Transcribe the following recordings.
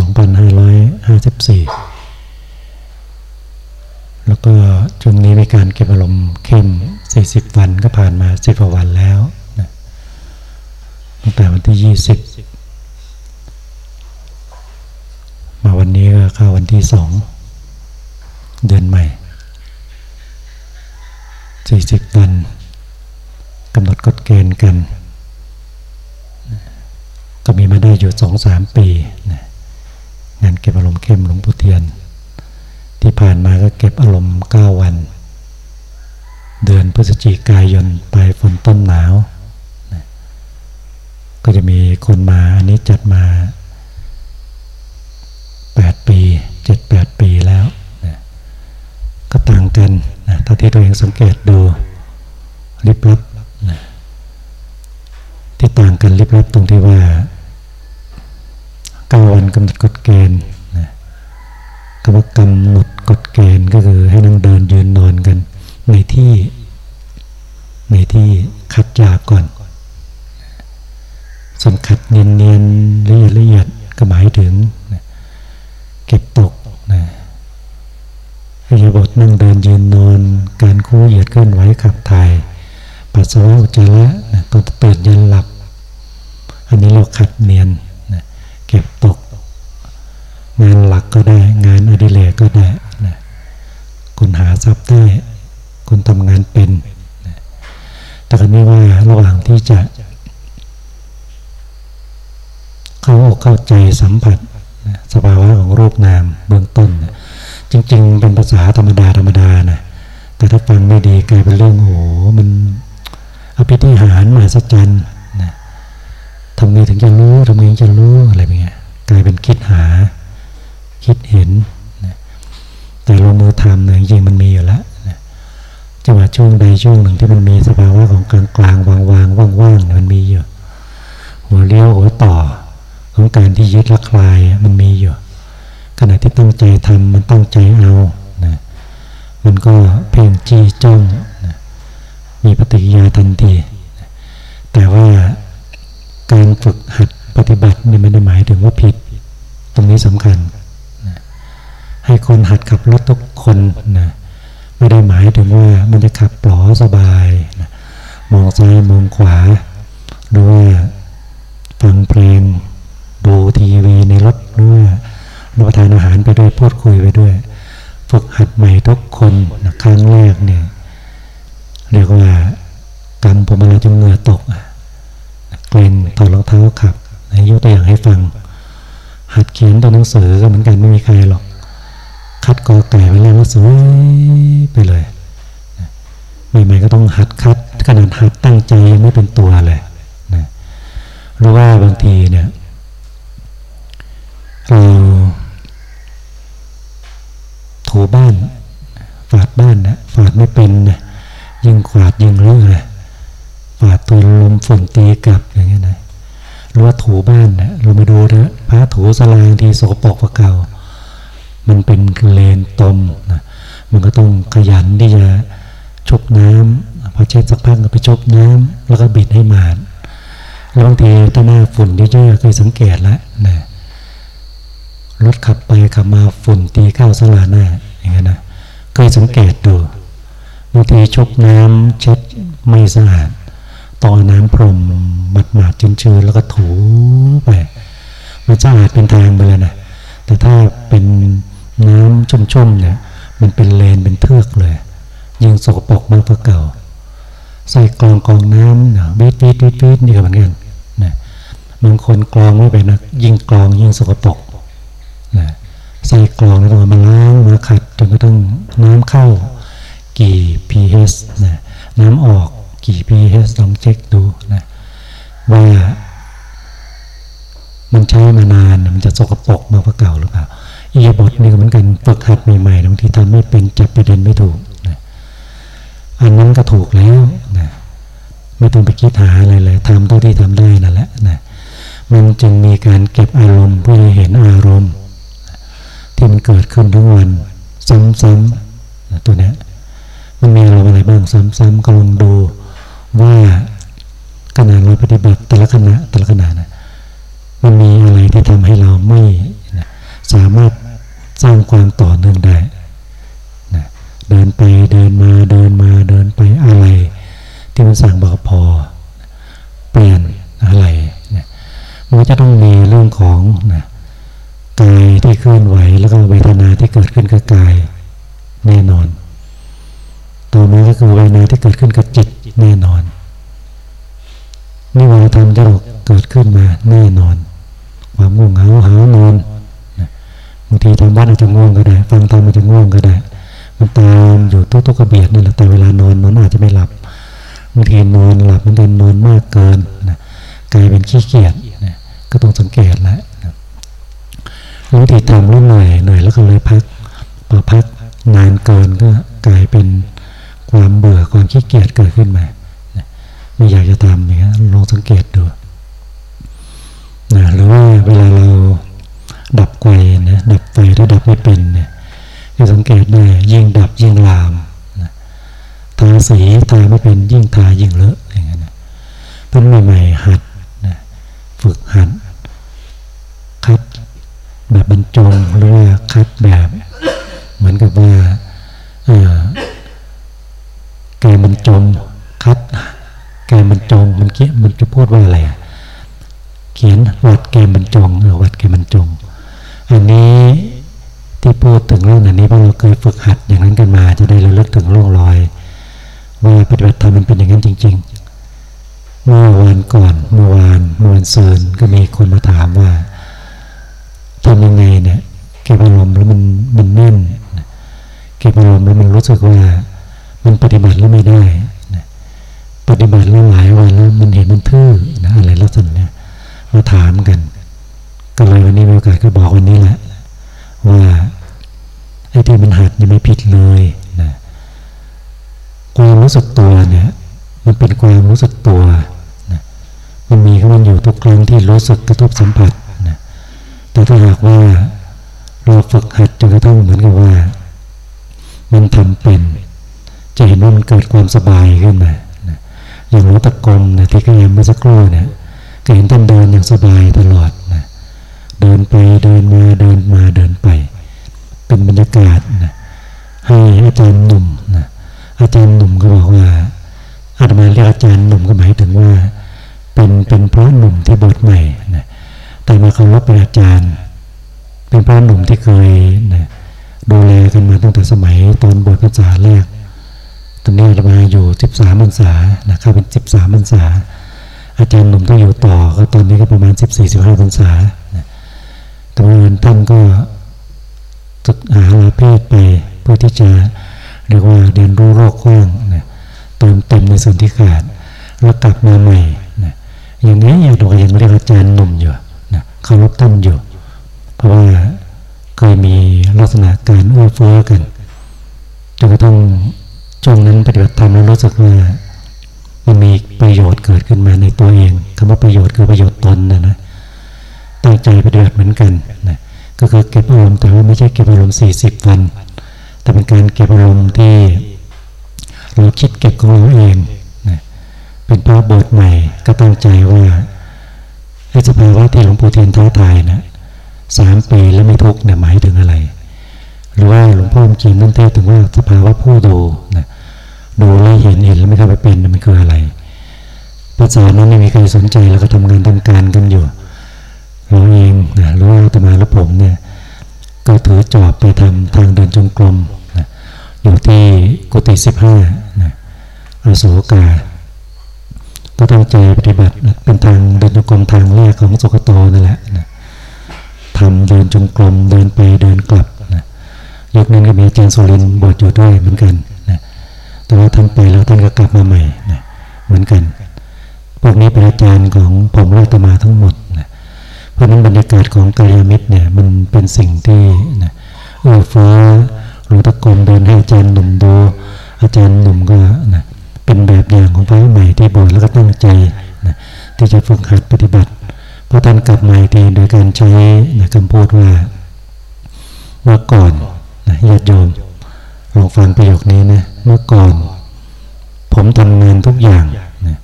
2554 แล้วก็ช่วงนี้มีการเก็บอารมณ์เข้ม 40 วันก็ผ่านมา 10กว่าวันแล้วนะตั้งแต่วันที่ 20 มาวันนี้ก็เข้าวันที่ 2 เดือนใหม่ 40 วันกำหนดกฎเกณฑ์กัน ก็มีมาได้อยู่สองสามปีนะ งานเก็บอารมณ์เข้มหลวงปู่เทียน ที่ผ่านมาก็เก็บอารมณ์เก้าวัน เดือนพฤศจิกายนปลายฝนต้นหนาวนะก็จะมีคนมาอันนี้จัดมา 8 ปี 7-8 ปีแล้วนะก็ต่างกันนะถ้าที่ตัวเองสังเกตดูริบลับนะที่ต่างกันริบลับตรงที่ว่า เก้าวันกำหนดกฎเกณฑ์นะคำว่ากำหนดกฎเกณฑ์ก็คือให้นั่งเดินยืนนอนกัน ในที่ในที่คัดยาก่อน ส่วนขัดเนียนๆละเอียดละเอียดก็หมายถึงนะเก็บตกนะอิยาบทนั่งเดินยืนนอน การคู่เหยียดเคลื่อนไหวขับถ่ายปัสสาวะอุจจาระนะตอนตื่นยันหลับ อันนี้เราขัดเนียน เก็บตก งานหลักก็ได้ งานอดิเรกก็ได้นะคนหาทรัพย์ได้คนทำงานเป็นนะแต่ก็นี้ว่าระหว่างที่จะ เข้าอกเข้าใจสัมผัสนะสภาวะของรูปนามเบื้องต้นนะจริง ๆ เป็นภาษาธรรมดาธรรมดานะแต่ถ้าฟังไม่ดีกลายเป็นเรื่องโอ้โหมันอภิธิหารมหัศจรรย์นะทำ ไงถึงจะรู้ทำไงถึงจะรู้อะไรแบบนี้กลายเป็นคิดหา คิดเห็นนะแต่ลงมือทำเนี่ยจริงมันมีอยู่แล้วนะจังหวะช่วงใดช่วงหนึ่งที่มันมีสภาวะของกลางกลางวางวางว่างว่างมันมีอยู่หัวเลี้ยวหัวต่อของการที่ยึดละคลายมันมีอยู่ขณะที่ตั้งใจทำมันตั้งใจเอานะมันก็เพ่งจี้จ้องนะมีปฏิกิริยาทันที แต่ว่า การฝึกหัดปฏิบัตินี่ไม่ได้หมายถึงว่าผิด ตรงนี้สำคัญนะให้คนหัดขับรถทุกคนนะไม่ได้หมายถึงว่ามันจะขับปลอสบายนะมองซ้ายมองขวาหรือว่าฟังเพลงดูทีวีในรถหรือว่ารับประทานอาหารไปด้วยพูดคุยไปด้วย ฝึกหัดใหม่ทุกคนนะครั้งแรกเนี่ยเรียกว่ากำผมอะไรจนเหงื่อตกอะ อดรองเท้าขับนะยกตัวอย่างให้ฟัง หัดเขียนตัวหนังสือก็เหมือนกันไม่มีใครหรอก คัดกอไก่ไปแล้วสวยไปเลยใหม่ๆก็ต้องหัดคัดขนาดหัดตั้งใจยังไม่เป็นตัวเลยนะหรือว่าบางทีเนี่ยเราถูบ้านฝาดบ้านนะฝาดไม่เป็นนะยิ่งขวาดยิ่งเลอะนะฝาดตัวลมฝนตีกลับอย่างเงี้ยนะ หรือว่าถูบ้านนะเรามาดูนะพระถูสลางทีโสกปรกกว่าเก่า มันเป็นเลนตมนะมันก็ต้องขยันที่จะชุบน้ำพอเช็ดสักพักก็ไปชุบน้ำแล้วก็บิดให้หมาดแล้วบางทีถ้าหน้าฝุ่นเยอะๆเคยสังเกตแล้วนะรถขับไปขับมาฝุ่นตีเข้าสลาหน้าอย่างเงี้ยนะเคยสังเกตดูบางทีชุบน้ำเช็ดไม่สะอาดต่อน้ำพรม หมัดหมาดชื้นๆแล้วก็ถูไปมันสะอาดเป็นทางไปเลยนะแต่ถ้าเป็นน้ำชุ่มๆเนี่ย มันเป็นเลนเป็นเทือกเลย ยิ่งสกปรกมากกว่าเก่า ใส่กรองกรองน้ำนะวีดวีดวีดวีดนี่ก็เหมือนกันนะบางคนกรองไม่เป็นนะยิ่งกรองยิ่งสกปรกนะใส่กรองแล้วมาล้างมาขัดจนกระทั่งน้ำเข้ากี่ pH นะน้ำออกกี่ pH ลองเช็คดูนะ ว่ามันใช้มานานมันจะสกปรกมากกว่าเก่าหรือเปล่าอีบทนี่ก็เหมือนกันฝึกหัดใหม่ๆบางทีทำไม่เป็นจับประเด็นไม่ถูกนะอันนั้นก็ถูกแล้วนะไม่ต้องไปคิดหาอะไรเลยทำเท่าที่ทำได้นั่นแหละนะมันจึงมีการเก็บอารมณ์เพื่อเห็นอารมณ์ ที่มันเกิดขึ้นทั้งวัน ซ้ำๆตัวเนี้ยมันมีอารมณ์อะไรบ้างซ้ำๆก็ลง ลื่อนไหวแล้วก็เวทนาที่เกิดขึ้นกับกายแน่นอน ต่อมาก็คือเวทนาที่เกิดขึ้นกับจิตแน่นอนนี่วาธรรมจะเกิดขึ้นมาแน่นอน ความง่วงเหงาหานอนบางทีทำวัดอาจจะง่วงก็ได้ ฟังธรรมอาจจะง่วงก็ได้ มันตามอยู่ทุกๆกระเบียดนี่แหละแต่เวลานอนนอนอาจจะไม่หลับบางทีนอนหลับมันเป็นนอนมากเกินนะกลายเป็นขี้เกียจนะก็ต้องสังเกตแล้วนะ บางทีทำแล้เหนื่อยเหนื่อยแล้วก็เลยพักพอพักนานเกินก็กลายเป็นความเบื่อความขี้เกียจเกิดขึ้นมาไม่อยากจะทำอย่างนี้ลองสังเกตดูนะหรือว่าเวลาเราดับไฟนะดับไฟถ้าดับไม่เป็นเนี่ยจะสังเกตได้ยิ่งดับยิ่งลามนะทาสีทาไม่เป็นยิ่งทายิ่งเลอะอย่างเงี้ยนะเป็นใหม่ๆหัดนะฝึกหัด แบบบรรจงหรือว่าคัดแบบเหมือนกับว่าเออแกมันจมคัดแกมันจงมันเกี้ยมันจะพูดว่าอะไรเขียนวัดแกมันจงเออวัดแกมันจง อันนี้ที่พูดถึงเรื่องอันนี้เพราะเราเคยฝึกหัดอย่างนั้นกันมา จะได้ระลึกถึงร่องรอยว่าปฏิบัติธรรมมันเป็นอย่างนั้นจริง ๆ เมื่อวันก่อนเมื่อวานเมื่อวันเซืนก็มีคนมาถามว่า ทำยังไงเนี่ยเก็บอารมณ์แล้วมันมันแน่นเก็บอารมณ์แล้วมันรู้สึกว่า มันปฏิบัติแล้วไม่ได้ปฏิบัติแล้วหลายวันแล้วมันเห็นมันทื่อนะอะไรลักษณะนี้มาถามกัน ก็เลยวันนี้มีโอกาสก็บอกวันนี้แหละว่าไอ้ที่มันหัดยังไม่ผิดเลยนะความรู้สึกตัวเนี่ย มันเป็นความรู้สึกตัวนะมันมีก็มันอยู่ทุกครั้งที่รู้สึกกระทบสัมผัส แต่ถ้าหากว่าเราฝึกหัดจนกระทั่งเหมือนกับว่า มันทำเป็น จะเห็นว่ามันเกิดความสบายขึ้นมาอย่างหลวงตะกรมนะที่ก็ยังเมื่อสักครู่เนี่ยก็เห็นท่านเดินอย่างสบายตลอดนะเดินไปเดินมาเดินมาเดินไป เป็นบรรยากาศนะให้อาจารย์หนุ่มนะอาจารย์หนุ่มก็บอกว่าอาตมาเรียกอาจารย์หนุ่มก็หมายถึงว่า เป็นเป็นพระหนุ่มที่บวชใหม่นะ แต่มาเคารพเป็นอาจารย์ เป็นพระหนุ่มที่เคยนะดูแลกันมาตั้งแต่สมัยตอนบวชพรรษาแรก ตอนนี้เรามาอยู่สิบสามพรรษานะครับเป็นสิบสามพรรษา อาจารย์หนุ่มต้องอยู่ต่อ ก็ตอนนี้ก็ประมาณสิบสี่สิบห้าพรรษาแต่ว่าท่านก็ศึกหาลาเพศไปเพื่อที่จะเรียกว่าเรียนรู้โลกกว้างนะเติมเต็มในส่วนที่ขาดแล้วกลับมาใหม่นะอย่างนี้อย่างเรายังเรียกอาจารย์หนุ่มอยู่ เคารพท่านอยู่ เพราะว่าเคยมีลักษณะการเอื้อเฟื้อกันจนกระทั่งช่วงนั้นปฏิบัติธรรมแล้วรู้สึกว่ามันมีประโยชน์เกิดขึ้นมาในตัวเองคำว่าประโยชน์คือประโยชน์ตนนะนะตั้งใจปฏิบัติเหมือนกันนะก็คือเก็บอารมณ์แต่ว่าไม่ใช่เก็บอารมณ์สี่สิบวัน แต่เป็นการเก็บอารมณ์ที่เราคิดเก็บของเราเองนะเป็นพระบทใหม่ก็ตั้งใจว่า ไอ้สภาวะที่หลวงปู่เทียนท้าทายนะสามปีแล้วไม่ทุกเนี่ยหมายถึงอะไร หรือว่าหลวงพ่อเขียนนั่นเทศถึงว่าสภาวะผู้ดูนะดูแล้วเห็นเห็นแล้วไม่เข้าไปเป็นมันคืออะไรภาษานั้นไม่มีใครสนใจแล้วก็ทำงานทำการกันอยู่เราเองนะรู้ว่าตมาและผมเนี่ยก็ถือจอบไปทำทางเดินจงกรมนะอยู่ที่กุฏิสิบห้านะอาโศกา ก็ตั้งใจปฏิบัติเป็นทางเดินจงกรมทางแรกของสุกโตนั่นแหละนะทำเดินจงกรมเดินไปเดินกลับนะยุคนั้นก็มีอาจารย์สุรินบวชอยู่ด้วยเหมือนกันนะแต่ว่าท่านไปแล้วท่านก็กลับมาใหม่นะเหมือนกันพวกนี้เป็นอาจารย์ของผมและตมาทั้งหมดนะเพราะนั้นบรรยากาศของกายมิตรเนี่ยมันเป็นสิ่งที่นะเอื้อเฟื้อหลวงตะกรมเดินให้อาจารย์หนุ่มดูอาจารย์หนุ่มก็นะ เป็นแบบอย่างของพระใหม่ที่บวชแล้วก็ตั้งใจนะที่จะฝึกหัดปฏิบัติเพราะท่านกลับมาทีโดยการใช้นะคำพูดว่าเมื่อก่อนญาติโยมลองฟังประโยคนี้นะเมื่อก่อน ผมทำงานทุกอย่างนะ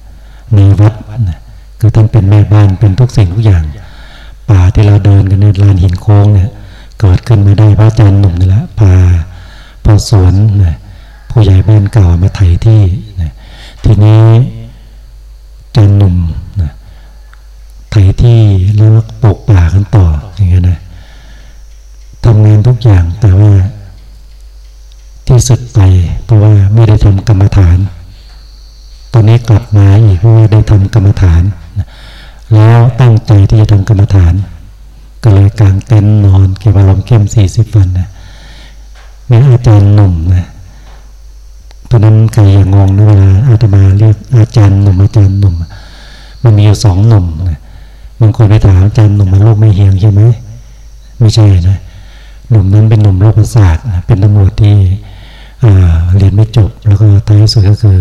ในวัดนะคือท่านเป็นแม่บ้านเป็นทุกสิ่งทุกอย่าง ป่าที่เราเดินกันในลานหินโค้งเนี่ยเกิดขึ้นมาได้พระอาจารย์หนุ่มนี่แหละพาพอสวนนะผู้ใหญ่บ้านเก่ามาไถ่ที่ ทีนี้จารย์หนุ่มนะไถ่ที่แล้วปลูกป่ากันต่ออย่างเงี้ยนะทำงานทุกอย่างแต่ว่าที่สุดไปเพราะว่าไม่ได้ทำกรรมฐาน ตอนนี้กลับมาอีกเพราะว่าได้ทำกรรมฐาน แล้วตั้งใจที่จะทำกรรมฐาน ก็เลยกางเต็นท์นอนเก็บอารมณ์เข้มสี่สิบวันนะมีอาจารย์หนุ่มนะ ตอนนั้นใครอย่างงงนะเวลาอาตมาเรียกอาจารย์หนุ่มอาจารย์หนุ่ม มันมีอยู่สองหนุ่มนะบางคนไปถามอาจารย์หนุ่มมันโรคไม่เฮียงใช่ไหมไม่ใช่นะหนุ่มนั้นเป็นหนุ่มโรคประสาทนะเป็นตำรวจที่เรียนไม่จบ แล้วก็ท้ายสุดก็คือ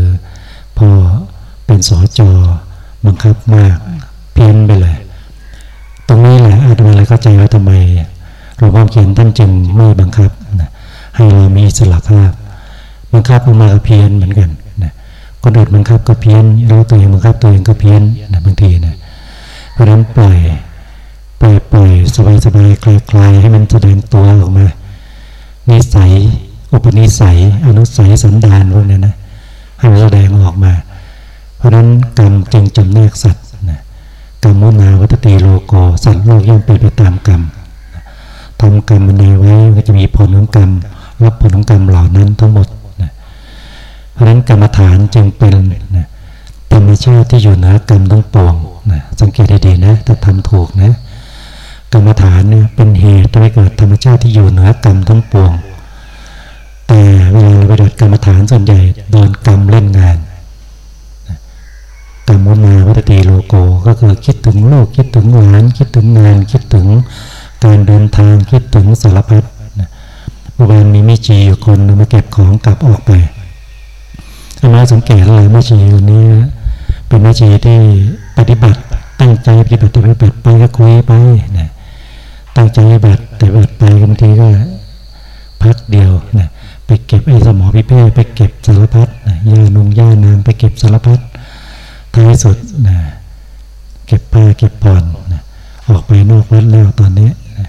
พอเป็นสอจอบังคับมากเพี้ยนไปเลย ตรงนี้แหละอาตมาเลยเข้าใจว่าทำไมหลวงพ่อเขียนท่านจึงไม่บังคับนะให้เรามีสลัภาพ บังคับออกมาก็เพี้ยนเหมือนกันนะคนอื่นบังคับก็เพี้ยนแล้ตัวเองบังคับตัวเองก็เพี้ยนนะบางทีนะเพราะนั้นปล่อยปล่อยปล่อยสบายสบายคลายคลายให้มันแสดงตัวออกมา นิสัย อุปนิสัย อนุสัยสันดานพวกนี้นะให้มันแสดงออกมา เพราะนั้นกรรมจึงจำแนกสัตว์นะกรรมมุนาวัตติโลโกสัตว์โลกย่อมเป็นไปตามกรรมทำกรรมมันในไว้ก็จะมีผลของกรรมรับผลของกรรมเหล่านั้นทั้งหมด เพราะนั้นกรรมฐานจึงเป็นนะธรรมชาติที่อยู่เหนือกรรมทั้งปวงนะสังเกตให้ดีนะถ้าทำถูกนะกรรมฐานเนี่ยเป็นเหตุทำให้เกิดธรรมชาติที่อยู่เหนือกรรมทั้งปวง แต่เวลาเราไปดัดกรรมฐานส่วนใหญ่โดนกรรมเล่นงานกรรมวนาวัตติโลโกก็คือคิดถึงลูกคิดถึงหลานคิดถึงงานคิดถึงการเดินทางคิดถึงสารพัดเมื่อวานมีม่ชีอยู่คนมาเก็บของกลับออกไป อามาสังเกตอะไรแม่ชีคนนี้เป็นแม่ชีที่ปฏิบัติ ตั้งใจปฏิบัติปฏิบัติไปก็คุยไปนะตั้งใจปฏิบัติแต่ปฏิบัติไปบางทีก็พักเดียวนะไปเก็บไอ้สมอพิเภกไปเก็บสารพัดนะยานุงยานางไปเก็บสารพัดท้ายสุดนะเก็บผ้าเก็บผ่อนนะออกไปนอกวัดแล้วตอนนี้นะ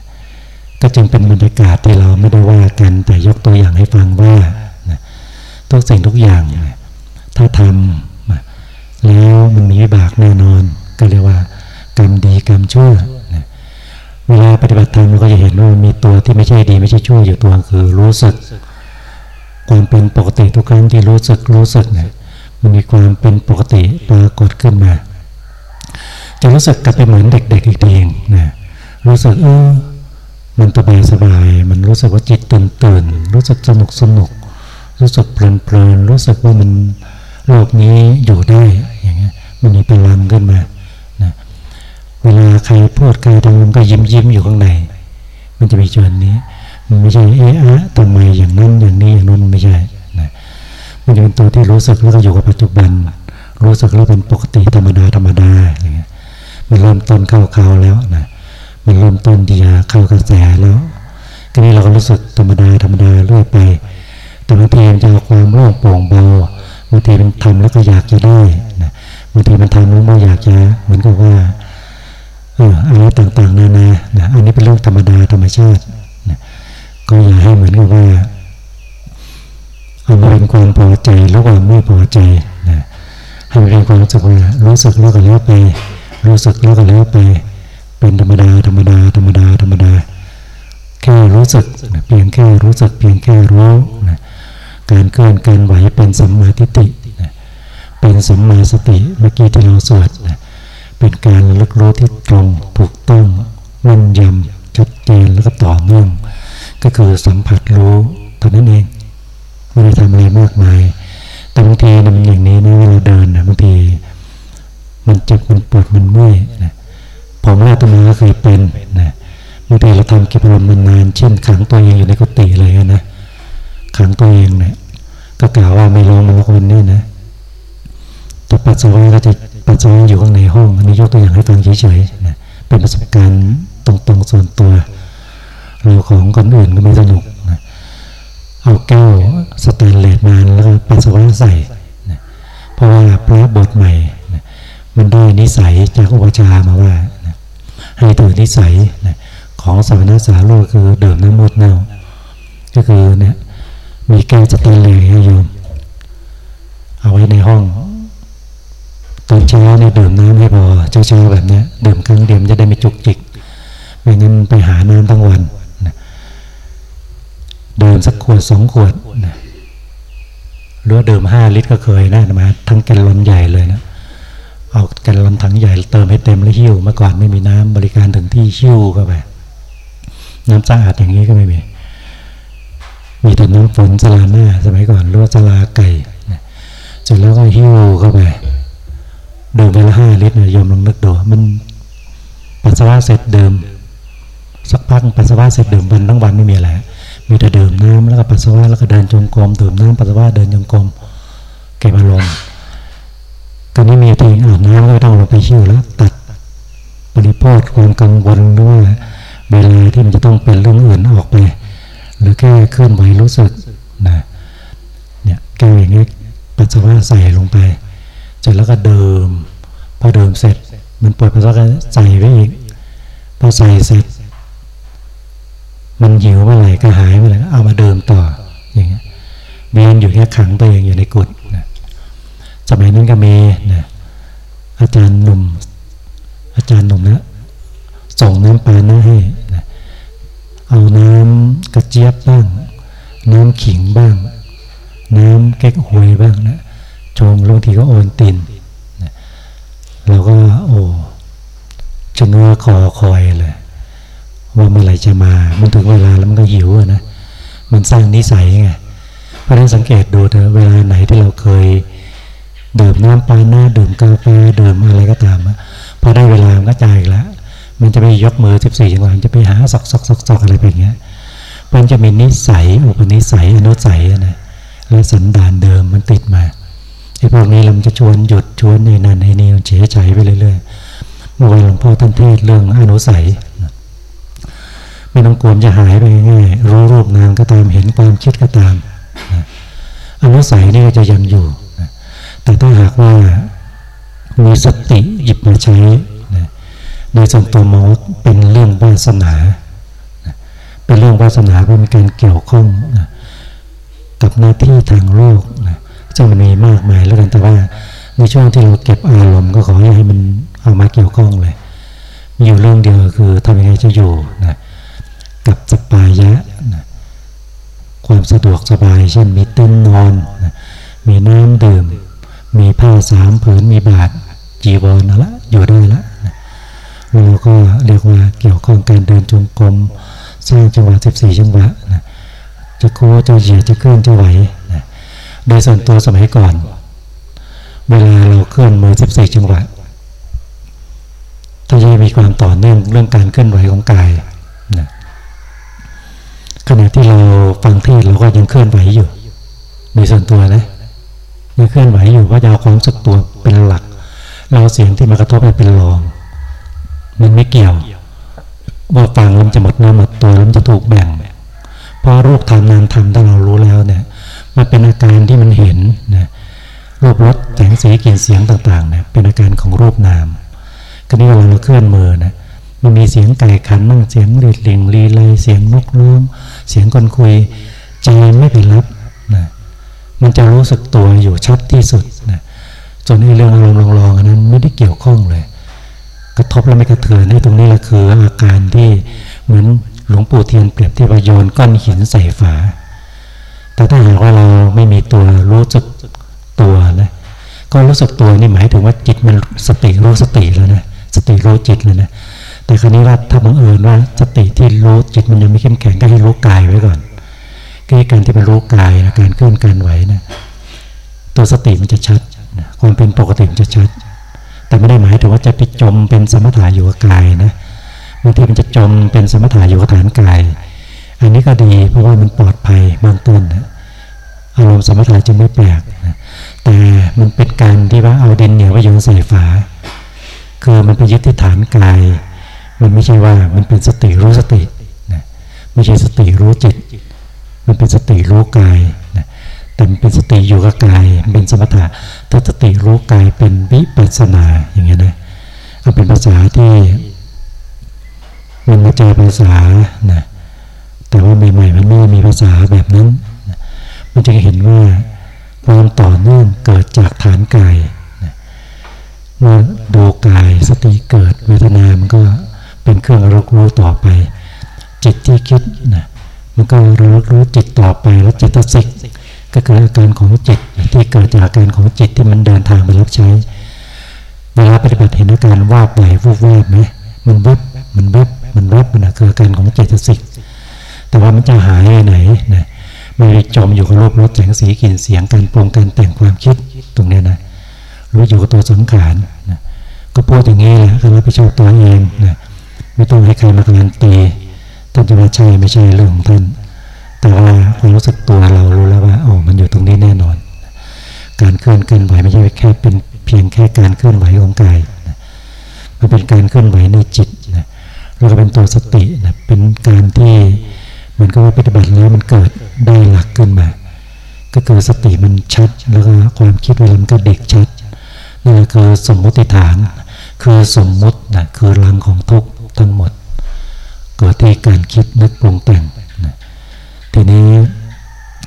ก็จึงเป็นบรรยากาศที่เราไม่ได้ว่ากันแต่ยกตัวอย่างให้ฟังว่านะทุกสิ่งทุกอย่างนะ ถ้าทำแล้วมันมีวิบากแน่นอน ก็เรียกว่ากรรมดีกรรมชั่วนะเวลาปฏิบัติธรรมเราก็จะเห็นว่ามีตัวที่ไม่ใช่ดีไม่ใช่ชั่วอยู่ตัวคือรู้สึก ความเป็นปกติทุกครั้งที่รู้สึกรู้สึกเนี่ยมันมีความเป็นปกติปรากฏขึ้นมา จะรู้สึกกลับไปเหมือนเด็ก ๆ อีกทีเองนะรู้สึกเออมันสบายสบาย มันรู้สึกว่าจิตตื่นตื่นรู้สึกสนุกสนุก รู้สึกเพลินเพลินรู้สึกว่ามัน โลกนี้อยู่ได้อย่างเงี้ยมันมีพลังขึ้นมานะเวลาใครพูดใครทำมันก็ยิ้มยิ้มอยู่ข้างในมันจะมีจวนนี้ มันไม่ใช่เอะอะทำไมอย่างนั้นอย่างนี้อย่างนั้นไม่ใช่นะมันจะเป็นตัวที่รู้สึกแล้วก็อยู่กับปัจจุบัน รู้สึกแล้วเป็นปกติธรรมดาธรรมดาอย่างเงี้ยมันเริ่มต้นเข้าเขาแล้วนะมันเริ่มต้นที่จะเข้ากระแสแล้วทีนี้เราก็รู้สึกธรรมดาธรรมดาเรื่อยไปแต่บางทีมันจะเอาความโล่งโปร่งเบาางทีมันทำแล้วก็อยากจะได้นะบางทีมันทำแล้วไม่อยากจะเหมือนกับว่าเอออะไรต่างๆนานานะอันนี้เป็นเรื่องธรรมดาธรรมชาตินะก็อย่าให้เหมือนกับว่าเอามาเป็นความพอใจแล้วความไม่พอใจนะให้มันเป็นความรู้สึกว่ารู้สึกแล้วก็แล้วไป รู้สึกแล้วก็แล้วไป เป็นธรรมดาธรรมดาธรรมดาธรรมดาแค่รู้สึกเพียงแค่รู้สึกเพียงแค่รู้นะ การเคลื่อนการไหวเป็นสัมมาทิฏฐินะเป็นสัมมาสติเมื่อกี้ที่เราสวดนะเป็นการระลึกรู้ที่ตรงถูกต้องแม่นยำชัดเจนแล้วก็ต่อเนื่องก็คือสัมผัสรู้เท่านั้นเองไม่ได้ทำอะไรมากมายแต่บางทีมันอย่างนี้นะเวลาเดินนะบางทีมันเจ็บมันปวดมันเมื่อยนะผมแรกตัวมาเคยเป็นนะบางทีเราทำกิจกรรมนานเช่นขังตัวเองอยู่ในกุฏิเลยนะ ขังตัวเองเนะี่ยก็กล่าวว่าไม่ลงมาคนนี่นะแต่ปัสสาวะก็จะปัสสาวะอยู่ข้างในห้องอันนี้ยกตัวอย่างให้ฟังเฉยๆนะเป็นประสบการณ์ตรงๆส่วนตัวเราของคนอื่นก็ไม่สนุกนะเอาแก้วสแตนเลสมาแล้วก็ปัสสาวะใส่นะเพราะว่าพระบทใหม่นะมันได้นิสัยจากอุปชามาว่านะให้ถือนิสัยนะของสมณสาโลคือเดื่มน้ำมดเน่าก็คือเนี่ย มีแก้วสแตนเลสให้โยม เอาไว้ในห้อง ตอนเช้าเนี่ยดื่มน้ำให้พอเช้าๆแบบนี้ดื่มครั้งเดียวจะได้ไม่จุกจิกไม่งั้นไปหาน้ำทั้งวันนะดื่มสักขวดสองขวดนะหรือดื่มห้าลิตรก็เคยนะมาทั้งแกลลอนใหญ่เลยนะเอาแกลลอนถังใหญ่เติมให้เต็มแล้วหิ้วเมื่อก่อนไม่มีน้ำบริการถึงที่หิ้วก็ไปน้ำสะอาดอย่างนี้ก็ไม่มี มีแต่น้ำฝนสลาหน้าสมัยก่อนรือว่าสลาไก่เสร็จแล้วก็หิ้วเข้าไปดื่มไปละห้าลิตรนะยอมลองนึกดูมันปัสสาวะเสร็จเดื่มสักพักปัสสาวะเสร็จเดื่มวันทั้งวันไม่มีอะไรมีแต่ดื่มน้ำแล้วก็ปัสสาวะแล้วก็เดินจงกรมดื่มน้ำปัสสาวะเดินจงกรมเก็บอารมณ์ก็ไม่มีตัวเองอาบน้ำก็ต้องลงไปชิวแล้ว ตัดบริโภคความกังวลด้วยเวลาที่มันจะต้องเป็นเรื่องอื่นออกไป หรือแค่เคลื่อนไหวรู้สึกนะเนี่ยแก้อย่างนี้ปัสสาวะใส่ลงไปเสร็จแล้วก็เดิมพอเดิมเสร็จ มันปวดปัสสาวะใส่ไว้อีกพอใส่เสร็จ มันหิวเมื่อไหร่ก็หายเมื่อไหร่เอามาเดิมต่ออย่างเงี้ยเวียนอยู่แค่ขังตัวเองอยู่ในกุฏนะสมัยนั้นก็มีนะอาจารย์หนุ่ม อาจารย์หนุ่มนะส่งน้ำปานะให้ เอาน้ำกระเจี๊ยบบ้าง น้ำขิงบ้าง น้ำเก๊กฮวยบ้างนะชงลงทีก็โอนตินนะเราก็โอ้ชะเง้อคอคอยเลยว่าเมื่อไหร่จะมา มันถึงเวลาแล้วมันก็หิวนะ มันสร้างนิสัยไง เพราะฉะนั้นสังเกตดูเถอะเวลาไหนที่เราเคยดื่มน้ำปาน้าดื่มกาแฟดื่มอะไรก็ตามพอได้เวลามันก็จ่ายแล้ว มันจะไปยกมือสิบสี่จังหวะจะไปหาซอกซอกซอกซอกอะไรแบบนี้ยมันจะมีนิสัยอุปนิสัยอนุสัยนะและสันดานเดิมมันติดมาไอ้พวกนี้เราจะชวนหยุดชวนในนั้นในนี้เฉยใจไปเรื่อยๆเมื่อวานหลวงพ่อท่านเทศเรื่องอนุสัยไม่ต้องกลัวจะหายไปง่ายรู้รูปนามก็ตามเห็นความคิดก็ตามอนุสัยนี่ก็จะยังอยู่แต่ถ้าหากว่ามีสติหยิบมาใช้ ในส่วนตัวมองเป็นเรื่องวาสนาเป็นเรื่องวาสนาเป็นการเกี่ยวข้องกับหน้าที่ทางโลกซึ่งมันมีมากมายแล้วกันแต่ว่าในช่วงที่เราเก็บอารมณ์ก็ขอให้มันเอามาเกี่ยวข้องเลย มีอยู่เรื่องเดียวคือทำยังไงจะอยู่นะกับสปายะนะความสะดวกสบายเช่นมีเต้นนอนนะมีน้ำดื่ม มีผ้าสามผืนมีบาทจีวรนะละอยู่ได้ละ เราก็เรียกว่าเกี่ยวข้องการเดินจงกรมสร้างจังหวะสิบสี่จังหวะนะจะโค้จะเหยียดจะเคลื่อนจะไหวนะโดยส่วนตัวสมัยก่อน เวลาเราเคลื่อนมือสิบสี่จังหวะถ้าจะมีความต่อเนื่องเรื่องการเคลื่อนไหวของกายนะขณะที่เราฟังเทศเราก็ยังเคลื่อนไหวอยู่ในส่วนตัวนะยังเคลื่อนไหวอยู่ว่าจะเอาความสึกตัวเป็นหลัก เราเสียงที่มากระทบเป็นรอง มันไม่เกี่ยว ว่าฟังแล้วจะหมดเนื้อหมดตัวแล้วจะถูกแบ่ง เพราะรูปธรรมนามธรรมถ้าเรารู้แล้วเนี่ยมันเป็นอาการที่มันเห็นนะรูปรสแสงสีกลิ่นเสียงต่างๆเนี่ยเป็นอาการของรูปนามก็นี่เวลาเราเคลื่อนมือนะมันมีเสียงไก่ขันบ้างเสียงรีดลิงรีไลยเสียงนกร้องเสียงคนคุยใจไม่ไปรับนะมันจะรู้สึกตัวอยู่ชัดที่สุดนะจนไอ้เรื่องลองลองอันนั้นไม่ได้เกี่ยวข้องเลย กระทบแล้วไม่กระเทือนในตรงนี้แหละคืออาการที่เหมือนหลวงปู่เทียนเปรียบที่ประโยนก้อนหินใส่ฝา แต่ถ้าหากว่าเราไม่มีตัวรู้สึกตัวนะก็รู้สึกตัวนี่หมายถึงว่าจิตมันสติรู้สติแล้วนะสติรู้จิตแล้วนะแต่ครนี้ว่าถ้าบังเอิญว่าสติที่รู้จิตมันยังไม่เข้มแข็งก็ให้รู้กายไว้ก่อนก็การที่มันรู้กายนะการเคลื่อนการไหวนะตัวสติมันจะชัดนะความเป็นปกติมันจะชัด แต่ไม่ได้หมายถึงว่าจะไปจมเป็นสมถะอยู่กับกายนะบางทีมันจะจมเป็นสมถะอยู่กับฐานกาย อันนี้ก็ดีเพราะว่ามันปลอดภัยเบื้องต้นนะอารมณ์สมถะจะไม่แปลกนะแต่มันเป็นการที่ว่าเอาดินเหนียวไว้โยนใส่ฝาคือมันไปยึดที่ฐานกาย มันไม่ใช่ว่ามันเป็นสติรู้สตินะไม่ใช่สติรู้จิต มันเป็นสติรู้กาย แต่เป็นสติอยู่กับกายเป็นสมถะถ้าสติรู้กายเป็นวิปัสสนาอย่างเงี้ยนะเอาเป็นภาษาที่มันมาเจอภาษานะแต่ว่าใหม่ๆมันไม่มีภาษาแบบนั้น มันจะเห็นว่าความต่อเนื่องเกิดจากฐานกายเมื่อดูกายสติเกิดเวทนา มันก็เป็นเครื่องรู้รู้ต่อไป จิตที่คิดนะมันก็รู้รู้จิตต่อไปแล้วจิตสิก ก็คืออาการของจิตที่เกิดจากอาการของจิตที่มันเดินทางไปรับใช้ เวลาปฏิบัติเห็นอาการวาบไหววูบวาบไหมมันวับมันวับมันวับมันคืออาการของจิตสิกแต่ว่ามันจะหายไปไหนนะไม่จมอยู่กับรูปรสแสงสีกลิ่นเสียงการปรุงการแต่งความคิดตรงนี้นะรู้อยู่กับตัวสังขารนะก็พูดอย่างนี้แหละก็รับผิดชอบตัวเองนะไม่ต้องให้ใครมาการันตีท่านจะมาใช่ไม่ใช่เรื่องของท่าน แต่ว่าเรารู้สึกตัวเรารู้แล้วว่าอ๋อมันอยู่ตรงนี้แน่นอน การเคลื่อนเคลื่อนไหวไม่ใช่แค่เป็นเพียงแค่การเคลื่อนไหวของกายนะมันเป็นการเคลื่อนไหวในจิตนะแล้วก็เป็นตัวสตินะเป็นการที่มือนกับว่าปฏิบัติแล้วมันเกิดได้หลักขึ้นมา ก็คือสติมันชัด แล้วก็ความคิดเวลามันก็เด็กชัดนี่คือสมมติฐาน คือสมมตินะคือรังของทุกทั้งหมดเกิดที่การคิดนึกปรุงแต่ง ทีนี้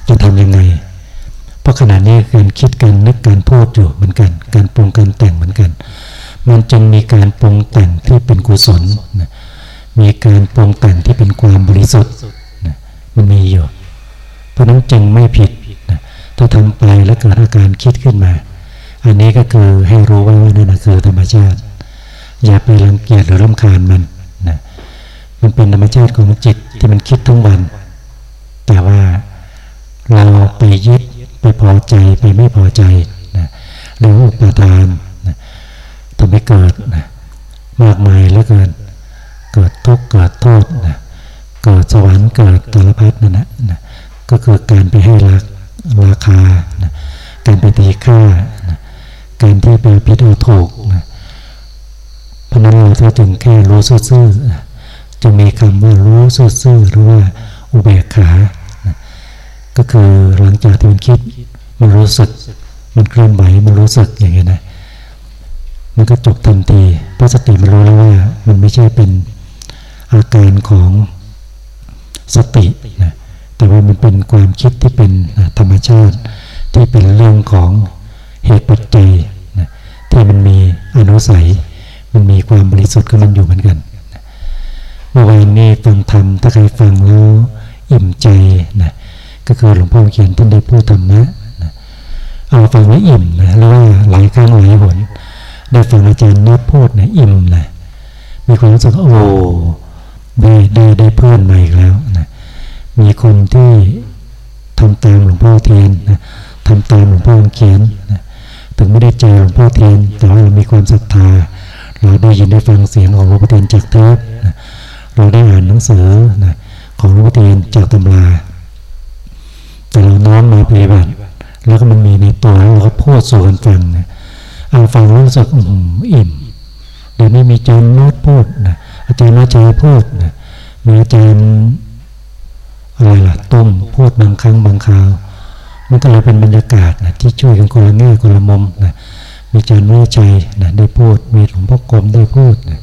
จะทำยังไง เพราะขณะนี้การคิดการนึกการพูดอยู่เหมือนกัน การปรุงการแต่งเหมือนกัน มันจึงมีการปรุงแต่งที่เป็นกุศลนะมีการปรุงแต่งที่เป็นความบริสุทธิ์นะมันมีอยู่ เพราะนั้นจึงไม่ผิดนะถ้าทำไปแล้วเกิดอาการคิดขึ้นมา อันนี้ก็คือให้รู้ว่านั่นคือธรรมชาติ อย่าไปรังเกียจหรือรำคาญมันนะมันเป็นธรรมชาติของจิตที่มันคิดทั้งวัน แต่ว่าเราไปยึดไปพอใจไปไม่พอใจนะหรืออุปทานนะทำให้เกิดนะมากมายเหลือเกิน เกิดทุกข์เกิดโทษนะเกิดสวรรค์เกิดตรพัดนั่นนะนะก็คือการไปให้ราราคานะการไปตีค่านะการที่ไปพิดเอาถูกนะเพราะนั้นเราถ้าจึงแค่รู้ซื่อๆจะมีคำว่ารู้ซื่อๆหรือว่าอุเบกขา ก็คือหลังจากที่มันคิดมันรู้สึก มันเคลื่อนไหวมันรู้สึกอย่างเงี้ยนะมันก็จบทันทีเพราะสติมันรู้แล้วว่า มันไม่ใช่เป็นอาการของสตินะแต่ว่ามันเป็นความคิดที่เป็นธรรมชาติ ที่เป็นเรื่องของเหตุปัจจัยนะที่มันมีอนุสัย มันมีความบริสุทธิ์ของมันอยู่เหมือนกันเมื่อวานนี้ฟังธรรมถ้าใครฟังแล้วอิ่มใจนะ ก็คือหลวงพ่อเขียนท่านได้พูดธรรมะเอาฟังไว้อิ่มนะแล้วว่าหลายครั้งหลายหนได้ฟังอาจารย์นัดพูดนะอิ่มนะมีความรู้สึกโอ้ได้ได้ได้เพื่อนใหม่อีกแล้วนะมีคนที่ทำตามหลวงพ่อเทียนนะทำตามหลวงพ่อเขียนนะถึงไม่ได้เจอหลวงพ่อเทียนแต่ว่าเรามีความศรัทธา เราได้ยินได้ฟังเสียงของหลวงพ่อเทียนจากเทปนะเราได้อ่านหนังสือนะของหลวงพ่อเทียนจากตำรา แต่เราน้อมมาปฏิบัติ แล้วก็มันมีในตัวเราก็พูดสู่กันฟังนะเอาฟังรู้สึกอิ่มเดี๋ยวนี้มีอาจารย์น้ตพูดนะอาจารย์นาชัยพูดนะมีอาจารย์อะไรล่ะต้มพูดบางครั้งบางคราว มันก็เลยเป็นบรรยากาศนะที่ช่วยกันคนละแง่คนละมุมนะมีอาจารย์วิชัยนะได้พูดมีหลวงพ่อกรมได้พูดนะ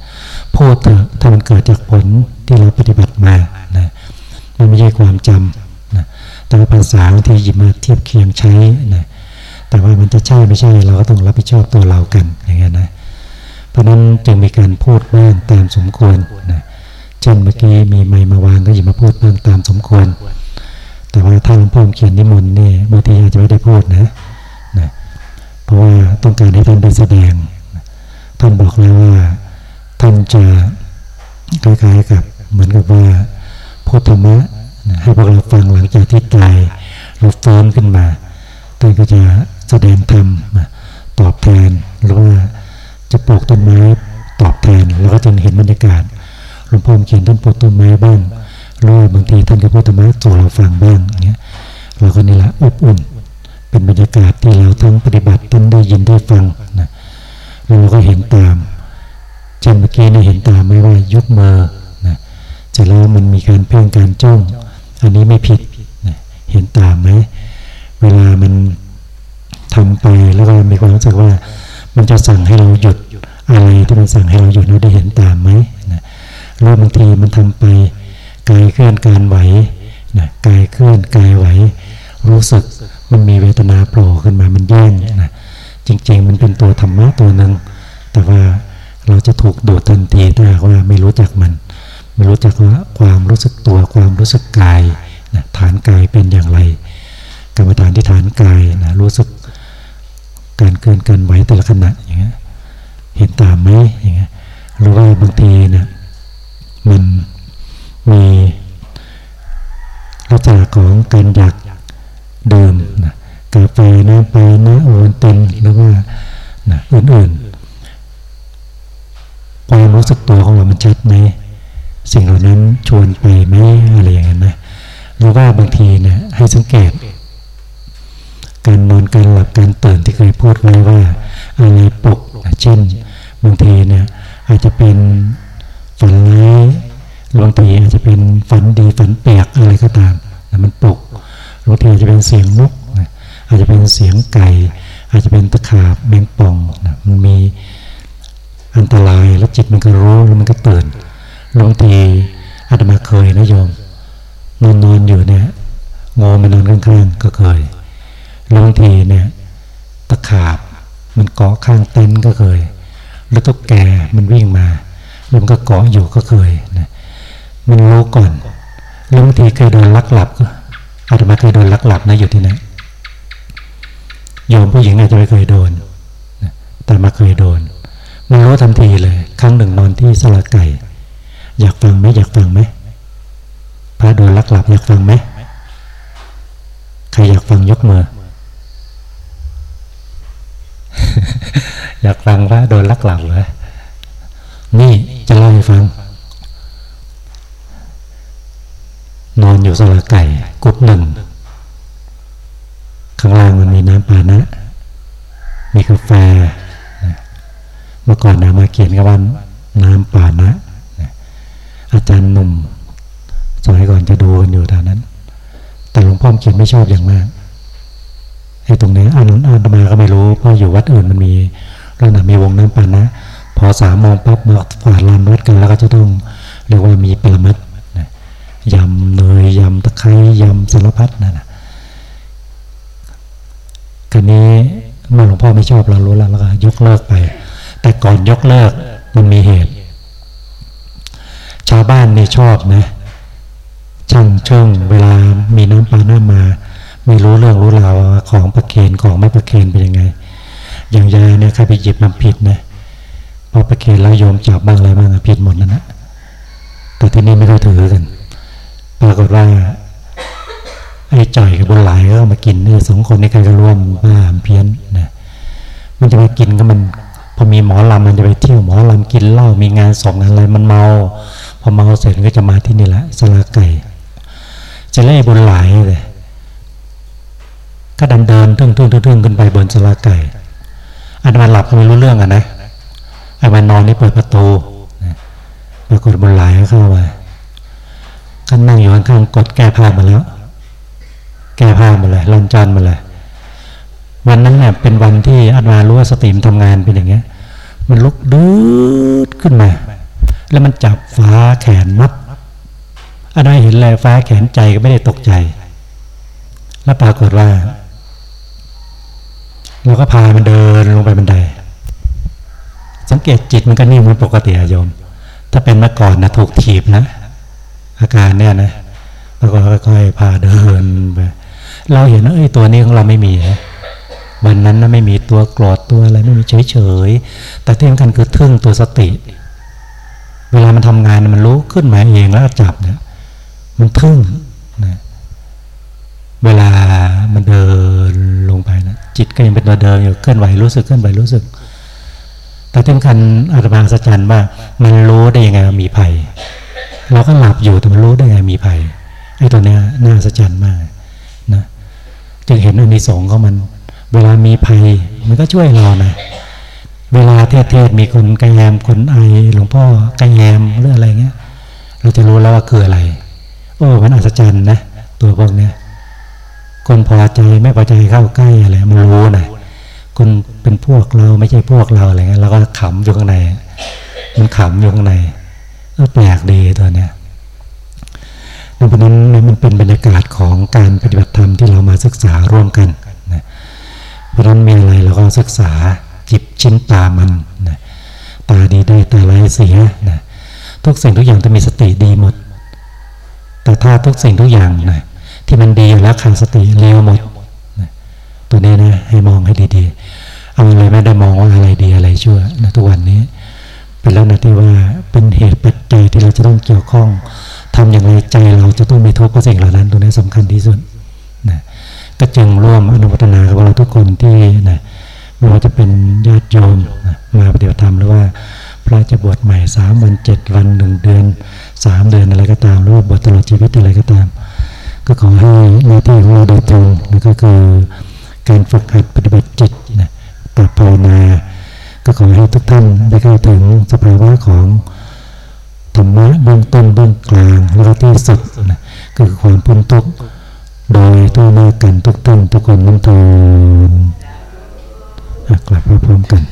พูดเถอะถ้ามันเกิดจากผลที่เราปฏิบัติมานะมันไม่ใช่ความจำนะ แต่ภาษาที่หยิบมาเทียบเคียงใช้นะแต่ว่ามันจะใช่ไม่ใช่เราก็ต้องรับผิดชอบตัวเรากันอย่างเงี้ยนะเพราะนั้นจึงมีการพูดบ้างตามสมควรนะเช่นเมื่อกี้มีไม้มาวางก็หยิบมาพูดบ้างตามสมควร แต่ว่าถ้าหลวงพ่อเขียนนิมนต์นี่บางทีอาจจะไม่ได้พูดนะนะเพราะว่าต้องการให้ท่านได้แสดงท่านบอกแล้วว่าท่านจะคล้ายๆกับเหมือนกับว่าพูดธรรมะ ให้พวกเราฟังหลังจากที่ตายเราฟื้นขึ้นมาท่านก็จะแสดงธรรมตอบแทนหรือว่าจะปลูกต้นไม้ตอบแทนเราก็จะเห็นบรรยากาศหลวงพ่อเขียนท่านปลูกต้นไม้บ้างหรือว่าบางทีท่านก็พูดธรรมะสู่เราฟังบ้างอย่างเงี้ยเราก็นี่แหละอบอุ่น เป็นบรรยากาศที่เราทั้งปฏิบัติท่านได้ยินได้ฟังนะเราก็เห็นตามเช่นเมื่อกี้นี่เห็นตามไม่ว่ายกมือนะจะแล้วมันมีการเพ่งการจ้อง อันนี้ไม่ผิดเห็นตามไหมเวลามันทำไปแล้วก็มีความรู้สึกว่า มันจะสั่งให้เราหยุดอะไรที่มันสั่งให้เราหยุดเราได้เห็นตามไหมนะหรือบางทีมันทำไปกายเคลื่อนการไหวนะกายเคลื่อนกายไหว รู้สึกมันมีเวทนาโผล่ขึ้นมามันแย่งนะจริง ๆ มันเป็นตัวธรรมะตัวหนึ่งแต่ว่าเราจะถูกดูดทันทีถ้าว่าไม่รู้จักมัน ไม่รู้จักว่าความรู้สึกตัวความรู้สึกกายนะฐานกายเป็นอย่างไร กรรมฐานที่ฐานกายนะรู้สึกการเกินการไหวแต่ละขณะอย่างเงี้ยเห็นตามไหมอย่างเงี้ยหรือว่าบางทีนะมันมีลักษณะของการอยากดื่มนะกาแฟน้ำปลาน้ำโอวัลตินหรือว่านะอื่นๆความรู้สึกตัวของเรามันชัดไหม สิ่งเหล่านั้นชวนไปไหมอะไรอย่างนั้นนะหรือว่าบางทีเนะี่ยให้สังเกต การนอนการหลับการตื่นที่เคยพูดไว้ว่าอะไรปลุกเช่นบางทีเนี่ยอาจจะเป็นฝันร้ายบางทีอาจจะเป็นฝันดีฝันแปลกอะไรก็ตามแต่มันปลุกบางทีอาจจะเป็นเสียงนกอาจจะเป็นเสียงไก่ อาจจะเป็นตะขาบแมงป่องนะมันมีอันตรายแล้วจิตมันก็รู้แล้วมันก็ตื่น บางทีอาตมาเคยนะโยมนอนนอนอยู่เนี่ยงอมันนอนข้างๆก็เคยบางทีเนี่ยตะขาบมันเกาะข้างเต็นท์ก็เคย แล้วตุ๊กแกมันวิ่งมาแล้วมันก็เกาะอยู่ก็เคยนะมันรู้ก่อนแล้วบางทีเคยโดนลักหลับก็อาตมาเคยโดนลักหลับนะอยู่ที่นั่นโยมผู้หญิงอาจจะไม่เคยโดนแต่มาเคยโดน มันรู้ทันทีเลย ครั้งหนึ่งนอนที่สลาไก่ อยากฟังไหมอยากฟังไหมพระโดนลักหลับอยากฟังไหมใครอยากฟังยกมือ อยากฟังพระโดนลักหลับเหรอนี่จะเล่าให้ฟัง นอนอยู่สลาไก่กุดหนึ่งข้างล่างมันมีน้ำปานะ มีกาแฟเมื่อก่อนนะมาเขียนกับว่าน้ำปานะ อาจารย์หนุ่มสมัยก่อนจะดูกันอยู่แถวนั้น แต่หลวงพ่อเขียนไม่ชอบอย่างมากไอ้ตรงนี้อ่านอ่านมาก็ไม่รู้เพราะอยู่วัดอื่นมันมีแล้วนะมีวงน้ำปานะ พอสามโมงปั๊บมาฝาดลานวัดกันแล้วก็จะต้องเรียกว่ามีปรมัดยำเนยยำตะไคร้ยำสารพัดนั่นนะทีนี้เมื่อหลวงพ่อไม่ชอบเรารู้แล้วแล้วก็ยกเลิกไป แต่ก่อนยกเลิกมันมีเหตุ ชาวบ้านนี่ชอบนะ ช่างเชิงเวลามีน้ำปลาหน้ามา ไม่รู้เรื่องรู้ราวของประเคนของไม่ประเคนเป็นยังไง อย่างยาเนี่ยใครไปหยิบมันผิดนะพอประเคนแล้วโยมจับบ้างอะไรบ้างผิดหมดนั่นนะแต่ที่นี่ไม่ได้ถือกันปรากฏว่าไอ้จ่อยกับบุญหลายก็มากินเนี่ยสองคนนี้ใครก็ร่วมบ้าเพี้ยนนะมันจะไปกินก็มัน พอมีหมอลำมันจะไปเที่ยวหมอลำกินเหล้ามีงานสองอะไรมันเมา พอเมาเสร็จก็จะมาที่นี่แหละสลาไก่จะเล่บุญหลายเลยก็ดันเดินทึ่งทึ่งทึ่งขึ้นไปบนสลาไก่อันมันหลับไม่รู้เรื่องอะนะไอ้มันนอนนี่เปิดประตูปรากฏบุญหลายเข้ามาก็นั่งอยู่ข้างๆกดแก้ผ้ามาแล้ว แก้ผ้ามาเลยลอนจานมาเลย วันนั้นเนี่ยเป็นวันที่อาตมารู้ว่าสติมทำงานเป็นอย่างเงี้ย มันลุกดืดขึ้นมา แล้วมันจับฟ้าแขนมัดอาตมาเห็นเลยฟ้าแขนใจก็ไม่ได้ตกใจ แล้วปรากฏว่าเราก็พามันเดินลงไปบันได สังเกตจิตมันก็นิ่งมือนปกติอะโยม ถ้าเป็นเมื่อก่อนนะถูกถีบนะ อาการเนี่ยนะแล้วก็ค่อยๆพาเดินไปเราเห็นว่าเอ้ยตัวนี้ของเราไม่มี วันนั้นนะไม่มีตัวโกรธตัวอะไรไม่มีเฉยเฉยแต่ที่สำคัญคือทึ่งตัวสติ เวลามันทำงานมันรู้ขึ้นมาเองแล้วจับเนี่ยมันทึ่งนะเวลามันเดินลงไปนะจิตก็ยังเป็นตัวเดิมอยู่เคลื่อนไหวรู้สึกเคลื่อนไหวรู้สึก แต่ที่สำคัญอาตมาสัจจันว่า มันรู้ได้ยังไงมีภัยเราก็หลับอยู่แต่มันรู้ได้ไงมีภัยไอ้ตัวเนี้ยน่าสัจจันมากนะจึงเห็นอันนี้สองก็มัน เวลามีภัยมันก็ช่วยเรานะ เวลาเทศเทศมีคนกระแยมคนไอหลวงพ่อกระแยมหรืออะไรเงี้ย เราจะรู้แล้วว่าคืออะไร โอ้มันอัศจรรย์นะตัวพวกเนี้ยคนพอใจไม่พอใจเข้าใกล้อะไรมันรู้นะคนเป็นพวกเราไม่ใช่พวกเราอะไรเงี้ยเราก็ขำอยู่ข้างใน มันขำอยู่ข้างในก็แปลกดีตัวเนี้ยเพราะนั้นมันเป็นบรรยากาศของการปฏิบัติธรรมที่เรามาศึกษาร่วมกัน เพราะนั้นมีอะไรเราก็ศึกษาจิบชิ้นตามันนะตาดีได้ตาลายเสียนะทุกสิ่งทุกอย่างต้องมีสติดีหมด แต่ถ้าทุกสิ่งทุกอย่างนะที่มันดีแล้วขาดสติเลวหมดนะตัวนี้นะให้มองให้ดีๆ เอาอะไรไม่ได้มองว่าอะไรดีอะไรชั่วนะทุกวันนี้ เป็นแล้วนะที่ว่าเป็นเหตุปัจจัยที่เราจะต้องเกี่ยวข้องทำอย่างไรใจเราจะต้องไม่ทุกข์กับสิ่งเหล่านั้น ตัวนี้สำคัญที่สุด ก็จึงร่วมอนุโมทนากับเราทุกคนที่นะไม่ว่าจะเป็นญาติโยมนะมาปฏิบัติธรรมหรือว่าพระจะบวชใหม่สามวันเจ็ดวันหนึ่งเดือนสามเดือนอะไรก็ตาม หรือว่าบวชตลอดชีวิตอะไรก็ตาม ก็ขอให้หน้าที่ของเราโดยตรงนะก็คือการฝึกหัดปฏิบัติจิตนะปรับภาวนา ก็ขอให้ทุกท่านได้เข้าถึงสภาวะของธรรมะเบื้องต้นเบื้องกลางแล้วก็ที่สุดนะคือความพ้นทุกข์ โดยทั่วหน้ากันทุกท่านทุกคนนั่นเถิดกลับมาพร้อมกัน